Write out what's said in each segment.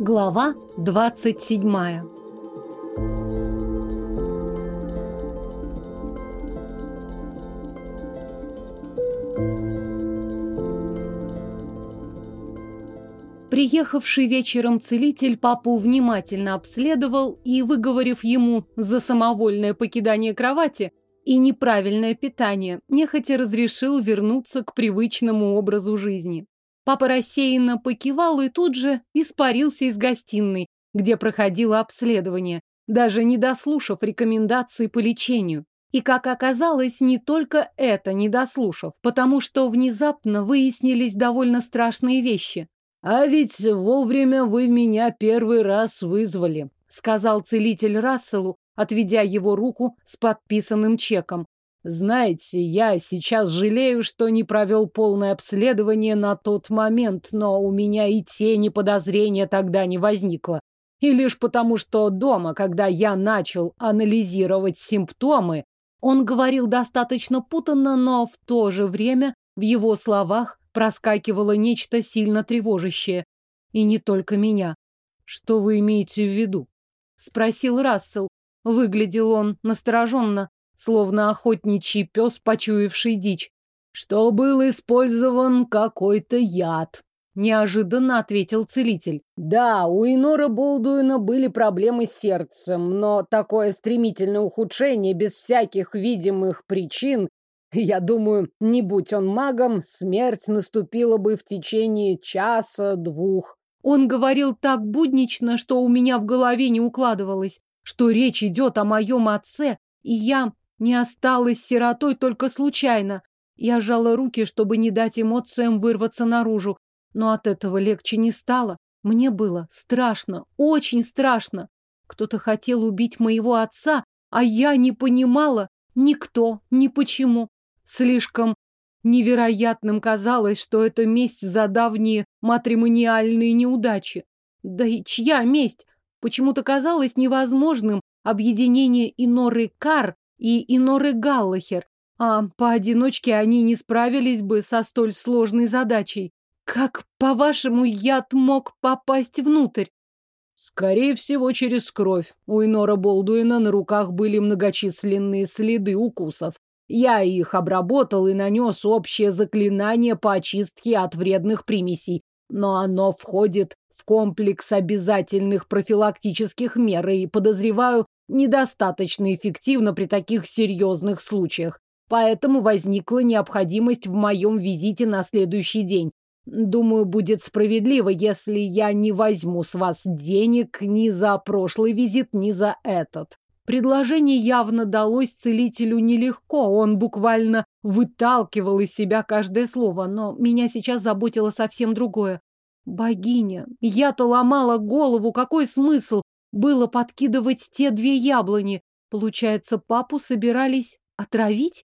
Глава 27 Приехавший вечером целитель папу внимательно обследовал и, выговорив ему за самовольное покидание кровати и неправильное питание, нехотя разрешил вернуться к привычному образу жизни. Папа рассеянно покивал и тут же испарился из гостиной, где проходило обследование, даже не дослушав рекомендации по лечению. И, как оказалось, не только это не дослушав, потому что внезапно выяснились довольно страшные вещи. «А ведь вовремя вы меня первый раз вызвали», — сказал целитель Расселу, отведя его руку с подписанным чеком. Знаете, я сейчас жалею, что не провел полное обследование на тот момент, но у меня и тени подозрения тогда не возникло. И лишь потому, что дома, когда я начал анализировать симптомы, он говорил достаточно путанно, но в то же время в его словах проскакивало нечто сильно тревожащее. И не только меня. Что вы имеете в виду? Спросил Рассел. Выглядел он настороженно словно охотничий пес, почуявший дичь. Что был использован какой-то яд. Неожиданно ответил целитель. Да, у Инора Болдуина были проблемы с сердцем, но такое стремительное ухудшение без всяких видимых причин, я думаю, не будь он магом, смерть наступила бы в течение часа-двух. Он говорил так буднично, что у меня в голове не укладывалось, что речь идет о моем отце, и я не осталась сиротой только случайно. Я сжала руки, чтобы не дать эмоциям вырваться наружу, но от этого легче не стало. Мне было страшно, очень страшно. Кто-то хотел убить моего отца, а я не понимала никто, ни почему. Слишком невероятным казалось, что это месть за давние матримониальные неудачи. Да и чья месть? Почему-то казалось невозможным объединение Иноры Кар и Иноры Галлахер, а поодиночке они не справились бы со столь сложной задачей. Как, по-вашему, яд мог попасть внутрь? Скорее всего, через кровь. У Инора Болдуина на руках были многочисленные следы укусов. Я их обработал и нанес общее заклинание по очистке от вредных примесей, но оно входит в комплекс обязательных профилактических мер и, подозреваю, недостаточно эффективно при таких серьезных случаях. Поэтому возникла необходимость в моем визите на следующий день. Думаю, будет справедливо, если я не возьму с вас денег ни за прошлый визит, ни за этот. Предложение явно далось целителю нелегко. Он буквально выталкивал из себя каждое слово, но меня сейчас заботило совсем другое. Богиня, я-то ломала голову, какой смысл было подкидывать те две яблони. Получается, папу собирались отравить?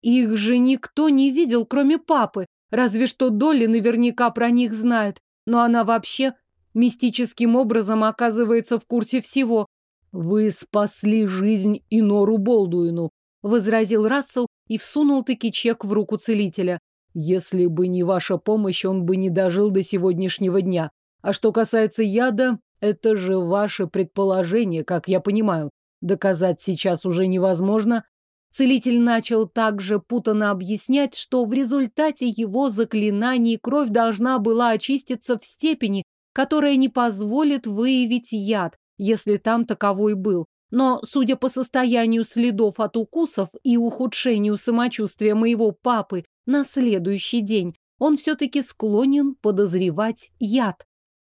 Их же никто не видел, кроме папы. Разве что Долли наверняка про них знает. Но она вообще мистическим образом оказывается в курсе всего. «Вы спасли жизнь Инору Болдуину», — возразил Рассел и всунул-таки чек в руку целителя. «Если бы не ваша помощь, он бы не дожил до сегодняшнего дня. А что касается яда, это же ваше предположение, как я понимаю. Доказать сейчас уже невозможно. Целитель начал также путано объяснять, что в результате его заклинаний кровь должна была очиститься в степени, которая не позволит выявить яд, если там таковой был. Но, судя по состоянию следов от укусов и ухудшению самочувствия моего папы на следующий день, он все-таки склонен подозревать яд.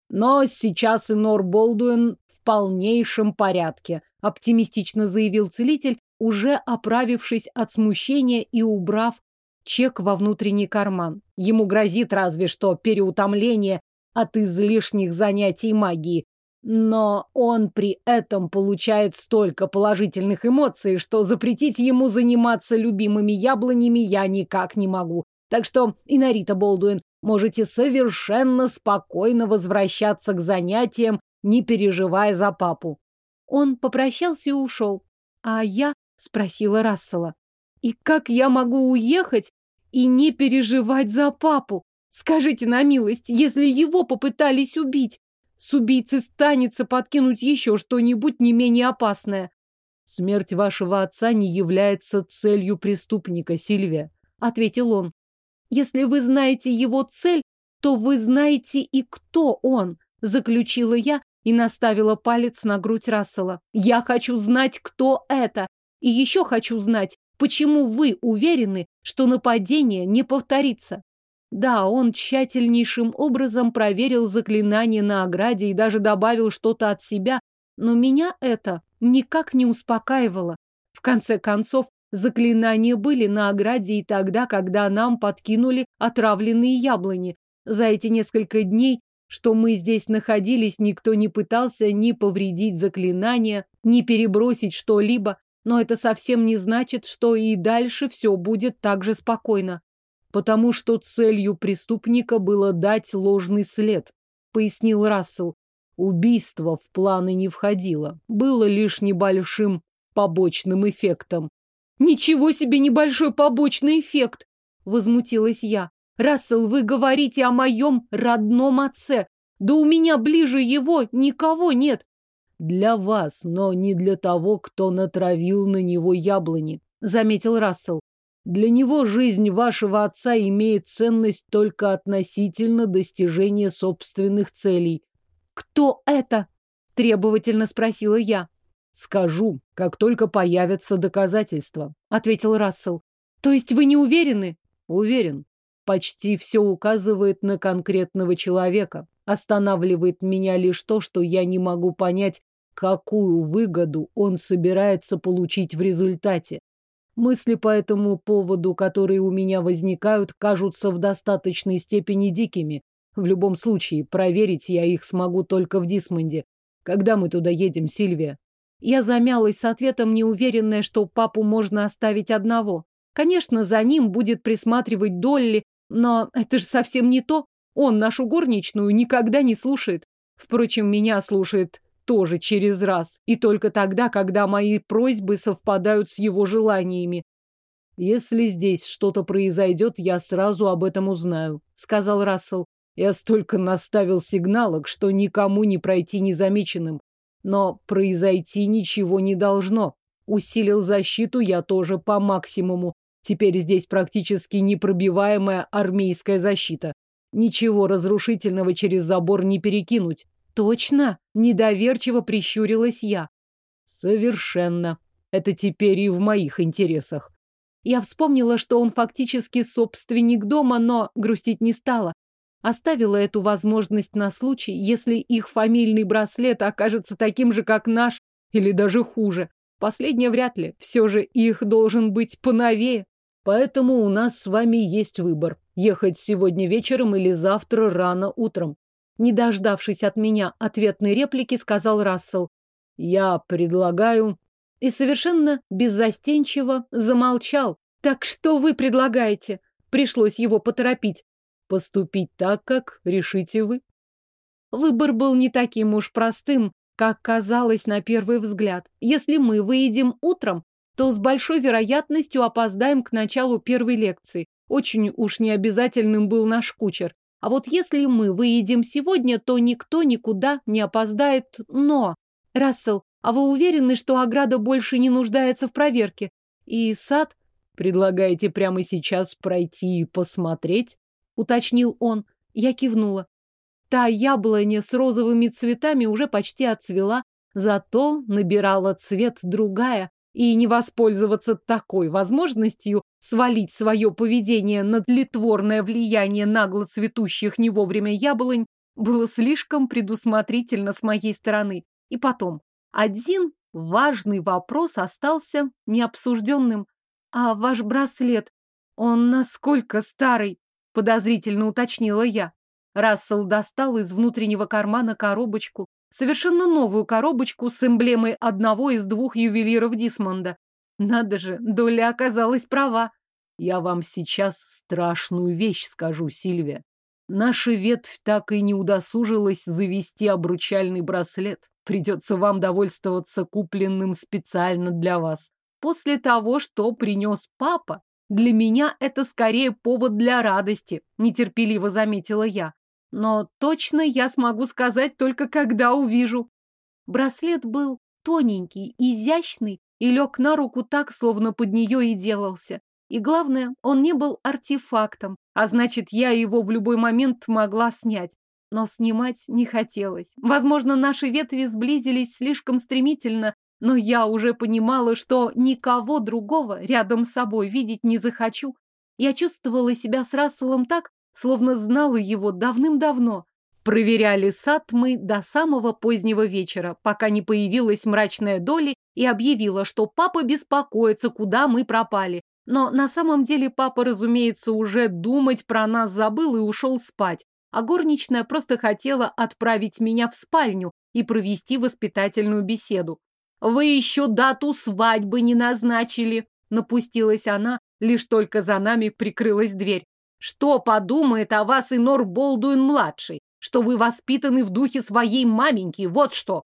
Но сейчас Инор Болдуин в полнейшем порядке, оптимистично заявил целитель, уже оправившись от смущения и убрав чек во внутренний карман. Ему грозит разве что переутомление от излишних занятий магией. Но он при этом получает столько положительных эмоций, что запретить ему заниматься любимыми яблонями я никак не могу. Так что, Инарита Болдуин, можете совершенно спокойно возвращаться к занятиям, не переживая за папу. Он попрощался и ушел. А я спросила Рассела. И как я могу уехать и не переживать за папу? Скажите на милость, если его попытались убить, с убийцей станется подкинуть еще что-нибудь не менее опасное. Смерть вашего отца не является целью преступника, Сильвия, ответил он. Если вы знаете его цель, то вы знаете и кто он, заключила я и наставила палец на грудь Рассела. Я хочу знать, кто это. И еще хочу знать, почему вы уверены, что нападение не повторится. Да, он тщательнейшим образом проверил заклинание на ограде и даже добавил что-то от себя, но меня это никак не успокаивало. В конце концов, заклинания были на ограде и тогда, когда нам подкинули отравленные яблони. За эти несколько дней, что мы здесь находились, никто не пытался ни повредить заклинания, ни перебросить что-либо, но это совсем не значит, что и дальше все будет так же спокойно потому что целью преступника было дать ложный след, пояснил Рассел. Убийство в планы не входило, было лишь небольшим побочным эффектом. Ничего себе небольшой побочный эффект, возмутилась я. Рассел, вы говорите о моем родном отце. Да у меня ближе его никого нет. Для вас, но не для того, кто натравил на него яблони, заметил Рассел. Для него жизнь вашего отца имеет ценность только относительно достижения собственных целей. Кто это? требовательно спросила я. Скажу, как только появятся доказательства, ответил Рассел. То есть вы не уверены? Уверен. Почти все указывает на конкретного человека. Останавливает меня лишь то, что я не могу понять, какую выгоду он собирается получить в результате. Мысли по этому поводу, которые у меня возникают, кажутся в достаточной степени дикими. В любом случае, проверить я их смогу только в Дисмонде. Когда мы туда едем, Сильвия? Я замялась с ответом, неуверенная, что папу можно оставить одного. Конечно, за ним будет присматривать Долли, но это же совсем не то. Он нашу горничную никогда не слушает. Впрочем, меня слушает тоже через раз, и только тогда, когда мои просьбы совпадают с его желаниями. «Если здесь что-то произойдет, я сразу об этом узнаю», — сказал Рассел. «Я столько наставил сигналок, что никому не пройти незамеченным. Но произойти ничего не должно. Усилил защиту я тоже по максимуму. Теперь здесь практически непробиваемая армейская защита. Ничего разрушительного через забор не перекинуть. Точно? Недоверчиво прищурилась я. Совершенно. Это теперь и в моих интересах. Я вспомнила, что он фактически собственник дома, но грустить не стала. Оставила эту возможность на случай, если их фамильный браслет окажется таким же, как наш, или даже хуже. Последнее вряд ли. Все же их должен быть поновее. Поэтому у нас с вами есть выбор. Ехать сегодня вечером или завтра рано утром. Не дождавшись от меня ответной реплики, сказал Рассел. Я предлагаю... И совершенно беззастенчиво замолчал. Так что вы предлагаете? Пришлось его поторопить. Поступить так, как решите вы. Выбор был не таким уж простым, как казалось на первый взгляд. Если мы выедем утром, то с большой вероятностью опоздаем к началу первой лекции. Очень уж необязательным был наш кучер. А вот если мы выедем сегодня, то никто никуда не опоздает. Но, Рассел, а вы уверены, что ограда больше не нуждается в проверке? И сад? Предлагаете прямо сейчас пройти и посмотреть? Уточнил он. Я кивнула. Та яблоня с розовыми цветами уже почти отцвела, зато набирала цвет другая, и не воспользоваться такой возможностью свалить свое поведение на тлетворное влияние нагло цветущих не вовремя яблонь было слишком предусмотрительно с моей стороны. И потом, один важный вопрос остался необсужденным. А ваш браслет, он насколько старый? Подозрительно уточнила я. Рассел достал из внутреннего кармана коробочку, Совершенно новую коробочку с эмблемой одного из двух ювелиров Дисмонда. Надо же, Доля оказалась права. Я вам сейчас страшную вещь скажу, Сильвия. Наша ветвь так и не удосужилась завести обручальный браслет. Придется вам довольствоваться купленным специально для вас. После того, что принес папа, для меня это скорее повод для радости, нетерпеливо заметила я. Но точно я смогу сказать только когда увижу. Браслет был тоненький, изящный и лег на руку так, словно под нее и делался. И главное, он не был артефактом, а значит, я его в любой момент могла снять. Но снимать не хотелось. Возможно, наши ветви сблизились слишком стремительно, но я уже понимала, что никого другого рядом с собой видеть не захочу. Я чувствовала себя с Расселом так, словно знала его давным-давно. Проверяли сад мы до самого позднего вечера, пока не появилась мрачная доля и объявила, что папа беспокоится, куда мы пропали. Но на самом деле папа, разумеется, уже думать про нас забыл и ушел спать, а горничная просто хотела отправить меня в спальню и провести воспитательную беседу. «Вы еще дату свадьбы не назначили!» Напустилась она, лишь только за нами прикрылась дверь. «Что подумает о вас Инор Болдуин-младший? что вы воспитаны в духе своей маменьки, вот что.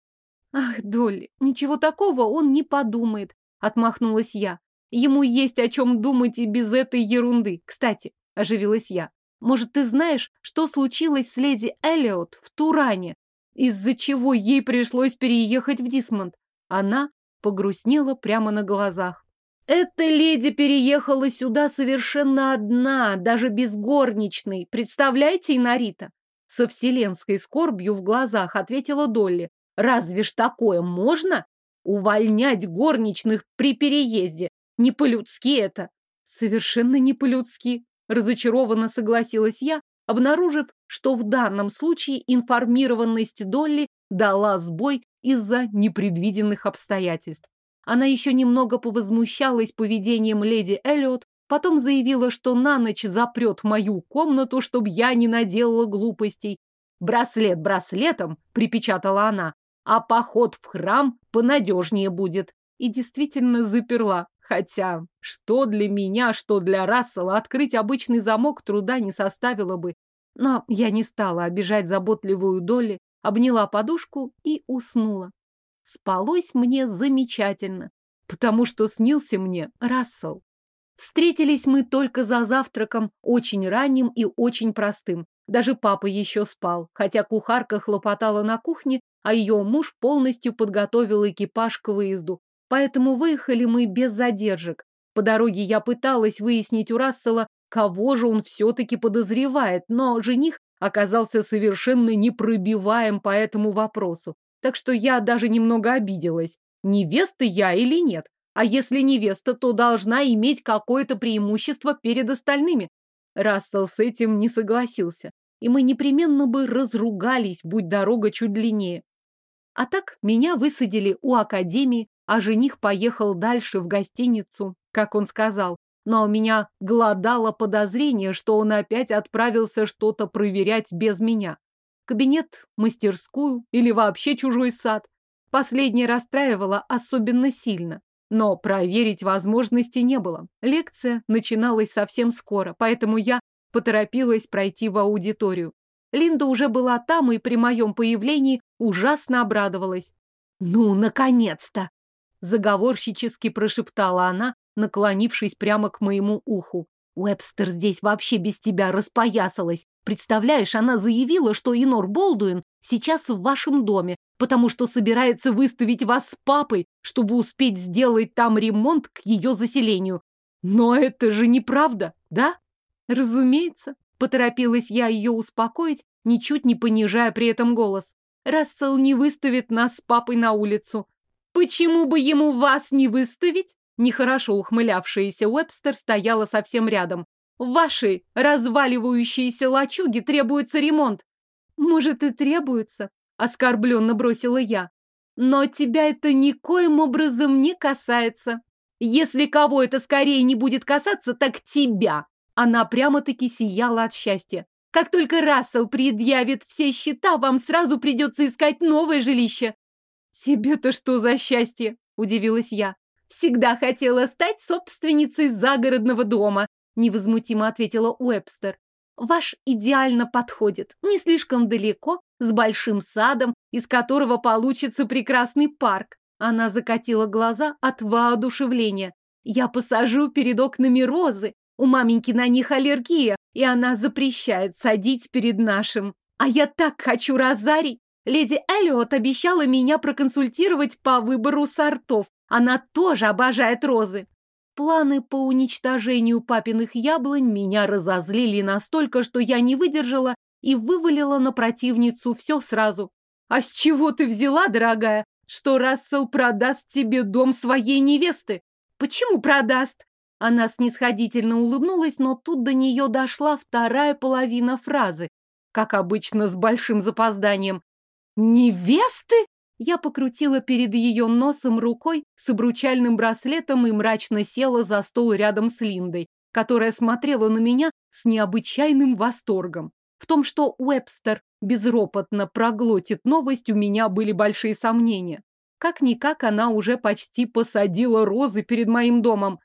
Ах, Долли, ничего такого он не подумает, отмахнулась я. Ему есть о чем думать и без этой ерунды. Кстати, оживилась я. Может, ты знаешь, что случилось с леди Эллиот в Туране, из-за чего ей пришлось переехать в Дисмонд? Она погрустнела прямо на глазах. Эта леди переехала сюда совершенно одна, даже без горничной. Представляете, Инарита? Со вселенской скорбью в глазах ответила Долли. Разве ж такое можно? Увольнять горничных при переезде. Не по-людски это. Совершенно не по-людски. Разочарованно согласилась я, обнаружив, что в данном случае информированность Долли дала сбой из-за непредвиденных обстоятельств. Она еще немного повозмущалась поведением леди Эллиот, Потом заявила, что на ночь запрет мою комнату, чтобы я не наделала глупостей. Браслет браслетом, припечатала она, а поход в храм понадежнее будет. И действительно заперла. Хотя, что для меня, что для Рассела, открыть обычный замок труда не составило бы. Но я не стала обижать заботливую Долли, обняла подушку и уснула. Спалось мне замечательно, потому что снился мне Рассел. Встретились мы только за завтраком, очень ранним и очень простым. Даже папа еще спал, хотя кухарка хлопотала на кухне, а ее муж полностью подготовил экипаж к выезду. Поэтому выехали мы без задержек. По дороге я пыталась выяснить у Рассела, кого же он все-таки подозревает, но жених оказался совершенно непробиваем по этому вопросу. Так что я даже немного обиделась. Невеста я или нет? А если невеста, то должна иметь какое-то преимущество перед остальными. Рассел с этим не согласился, и мы непременно бы разругались, будь дорога чуть длиннее. А так меня высадили у академии, а жених поехал дальше в гостиницу, как он сказал. Но у меня глодало подозрение, что он опять отправился что-то проверять без меня. Кабинет, мастерскую или вообще чужой сад. Последнее расстраивало особенно сильно. Но проверить возможности не было. Лекция начиналась совсем скоро, поэтому я поторопилась пройти в аудиторию. Линда уже была там и при моем появлении ужасно обрадовалась. «Ну, наконец-то!» Заговорщически прошептала она, наклонившись прямо к моему уху. Уэбстер здесь вообще без тебя распоясалась. Представляешь, она заявила, что Инор Болдуин сейчас в вашем доме, потому что собирается выставить вас с папой, чтобы успеть сделать там ремонт к ее заселению. Но это же неправда, да? Разумеется, поторопилась я ее успокоить, ничуть не понижая при этом голос. Рассел не выставит нас с папой на улицу. Почему бы ему вас не выставить? Нехорошо ухмылявшаяся Уэбстер стояла совсем рядом. В вашей разваливающейся лачуге требуется ремонт. Может, и требуется, оскорбленно бросила я. Но тебя это никоим образом не касается. Если кого это скорее не будет касаться, так тебя. Она прямо-таки сияла от счастья. Как только Рассел предъявит все счета, вам сразу придется искать новое жилище. Тебе-то что за счастье? Удивилась я. Всегда хотела стать собственницей загородного дома, невозмутимо ответила Уэбстер. Ваш идеально подходит, не слишком далеко, с большим садом, из которого получится прекрасный парк. Она закатила глаза от воодушевления. Я посажу перед окнами розы. У маменьки на них аллергия, и она запрещает садить перед нашим. А я так хочу розарий. Леди Эллиот обещала меня проконсультировать по выбору сортов. Она тоже обожает розы. Планы по уничтожению папиных яблонь меня разозлили настолько, что я не выдержала и вывалила на противницу все сразу. «А с чего ты взяла, дорогая, что Рассел продаст тебе дом своей невесты? Почему продаст?» Она снисходительно улыбнулась, но тут до нее дошла вторая половина фразы, как обычно с большим запозданием. «Невесты?» Я покрутила перед ее носом рукой с обручальным браслетом и мрачно села за стол рядом с Линдой, которая смотрела на меня с необычайным восторгом. В том, что Уэбстер безропотно проглотит новость, у меня были большие сомнения. Как-никак она уже почти посадила розы перед моим домом.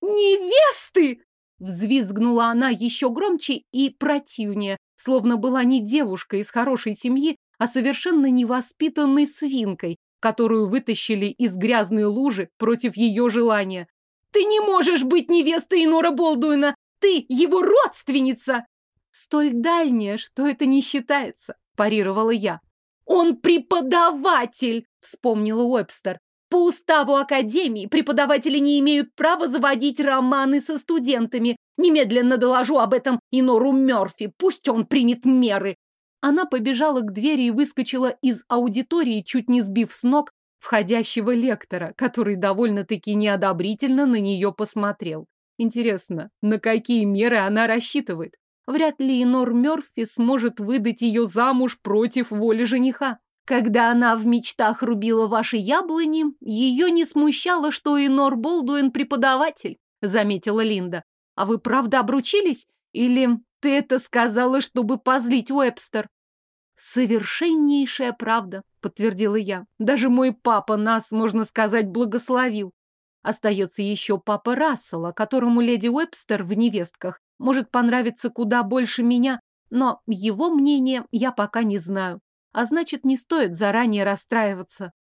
«Невесты!» Взвизгнула она еще громче и противнее, словно была не девушка из хорошей семьи, а совершенно невоспитанной свинкой, которую вытащили из грязной лужи против ее желания. «Ты не можешь быть невестой Нора Болдуина! Ты его родственница!» «Столь дальняя, что это не считается», – парировала я. «Он преподаватель!» – вспомнила Уэбстер. «По уставу Академии преподаватели не имеют права заводить романы со студентами. Немедленно доложу об этом Инору Мёрфи. Пусть он примет меры. Она побежала к двери и выскочила из аудитории, чуть не сбив с ног входящего лектора, который довольно-таки неодобрительно на нее посмотрел. Интересно, на какие меры она рассчитывает? Вряд ли Инор Мёрфи сможет выдать ее замуж против воли жениха. Когда она в мечтах рубила ваши яблони, ее не смущало, что Инор Болдуин преподаватель, заметила Линда. А вы правда обручились? Или ты это сказала, чтобы позлить Уэбстер. Совершеннейшая правда, подтвердила я. Даже мой папа нас, можно сказать, благословил. Остается еще папа Рассела, которому леди Уэбстер в невестках может понравиться куда больше меня, но его мнение я пока не знаю. А значит, не стоит заранее расстраиваться.